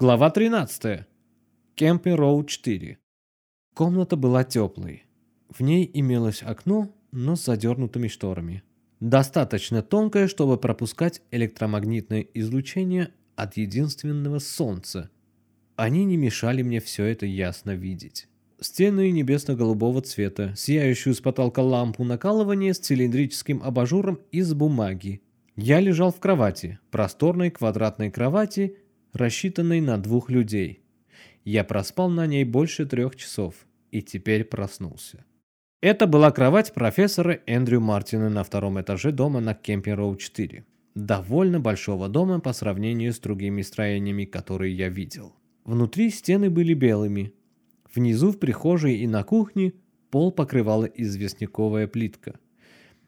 Глава 13. Кемпинг Роу 4. Комната была теплой. В ней имелось окно, но с задернутыми шторами. Достаточно тонкое, чтобы пропускать электромагнитное излучение от единственного солнца. Они не мешали мне все это ясно видеть. Стены небесно-голубого цвета, сияющую с потолка лампу накалывания с цилиндрическим абажуром из бумаги. Я лежал в кровати, просторной квадратной кровати, рассчитанной на двух людей. Я проспал на ней больше трех часов и теперь проснулся. Это была кровать профессора Эндрю Мартина на втором этаже дома на Кемпинг-Роу 4. Довольно большого дома по сравнению с другими строениями, которые я видел. Внутри стены были белыми. Внизу в прихожей и на кухне пол покрывала известняковая плитка.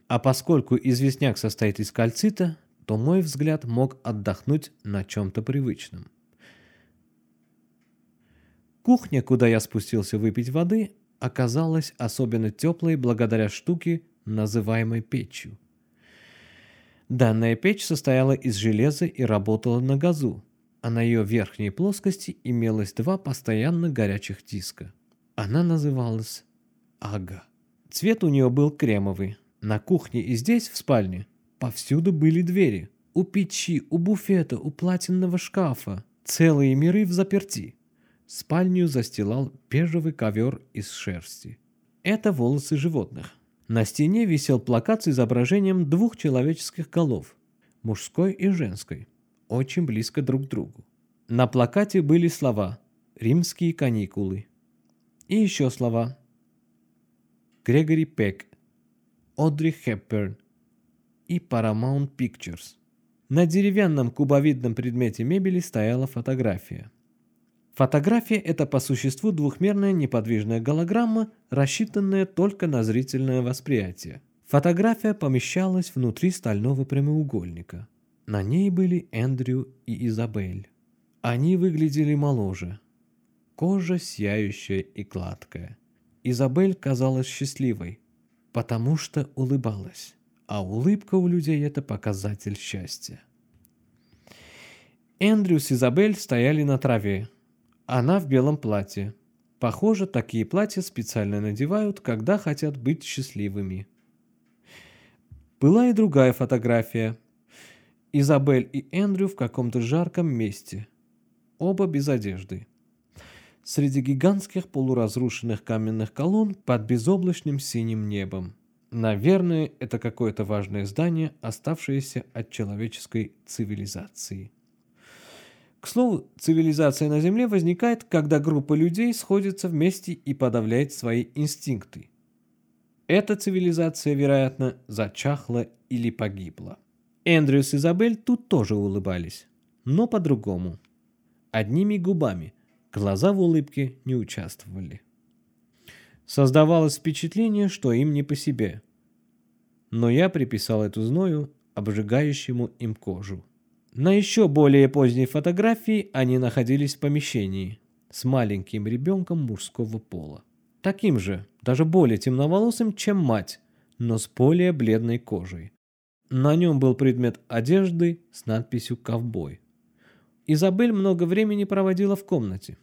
А поскольку известняк состоит из кальцита, то мой взгляд мог отдохнуть на чем-то привычном. Кухня, куда я спустился выпить воды, оказалась особенно теплой благодаря штуке, называемой печью. Данная печь состояла из железа и работала на газу, а на ее верхней плоскости имелось два постоянно горячих диска. Она называлась Ага. Цвет у нее был кремовый. На кухне и здесь, в спальне, Повсюду были двери. У печи, у буфета, у платинного шкафа. Целые миры в заперти. Спальню застилал бежевый ковер из шерсти. Это волосы животных. На стене висел плакат с изображением двух человеческих голов. Мужской и женской. Очень близко друг к другу. На плакате были слова «Римские каникулы». И еще слова Грегори Пек, Одри Хепберн, и Paramount Pictures. На деревянном кубовидном предмете мебели стояла фотография. Фотография – это по существу двухмерная неподвижная голограмма, рассчитанная только на зрительное восприятие. Фотография помещалась внутри стального прямоугольника. На ней были Эндрю и Изабель. Они выглядели моложе. Кожа сияющая и гладкая. Изабель казалась счастливой, потому что улыбалась а улыбка у людей – это показатель счастья. Эндрю с Изабель стояли на траве. Она в белом платье. Похоже, такие платья специально надевают, когда хотят быть счастливыми. Была и другая фотография. Изабель и Эндрю в каком-то жарком месте. Оба без одежды. Среди гигантских полуразрушенных каменных колонн под безоблачным синим небом. Наверное, это какое-то важное здание, оставшееся от человеческой цивилизации. К слову, цивилизация на Земле возникает, когда группа людей сходится вместе и подавляет свои инстинкты. Эта цивилизация, вероятно, зачахла или погибла. Эндрюс и Изабель тут тоже улыбались, но по-другому. Одними губами, глаза в улыбке не участвовали. Создавалось впечатление, что им не по себе. Но я приписал эту зною, обжигающему им кожу. На еще более поздней фотографии они находились в помещении с маленьким ребенком мужского пола. Таким же, даже более темноволосым, чем мать, но с более бледной кожей. На нем был предмет одежды с надписью «Ковбой». Изабель много времени проводила в комнате.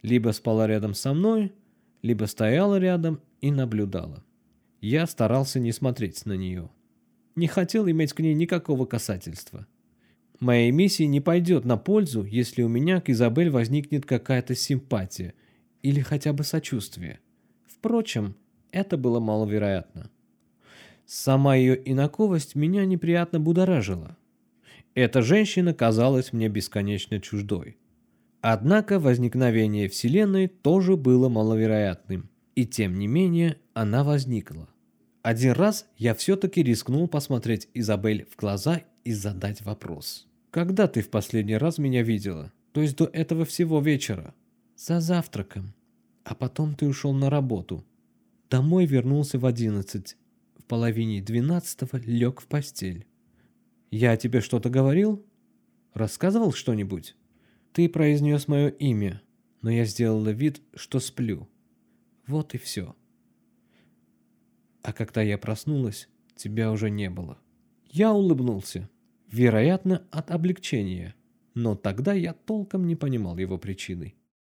Либо спала рядом со мной, либо стояла рядом и наблюдала. Я старался не смотреть на нее. Не хотел иметь к ней никакого касательства. Моей миссии не пойдет на пользу, если у меня к Изабель возникнет какая-то симпатия или хотя бы сочувствие. Впрочем, это было маловероятно. Сама ее инаковость меня неприятно будоражила. Эта женщина казалась мне бесконечно чуждой. Однако возникновение Вселенной тоже было маловероятным, и тем не менее она возникла. Один раз я все-таки рискнул посмотреть Изабель в глаза и задать вопрос. «Когда ты в последний раз меня видела? То есть до этого всего вечера?» «За завтраком. А потом ты ушел на работу. Домой вернулся в одиннадцать. В половине двенадцатого лег в постель. Я тебе что-то говорил? Рассказывал что-нибудь?» Ты произнес мое имя, но я сделала вид, что сплю. Вот и все. А когда я проснулась, тебя уже не было. Я улыбнулся, вероятно, от облегчения. но тогда я толком не понимал его причины.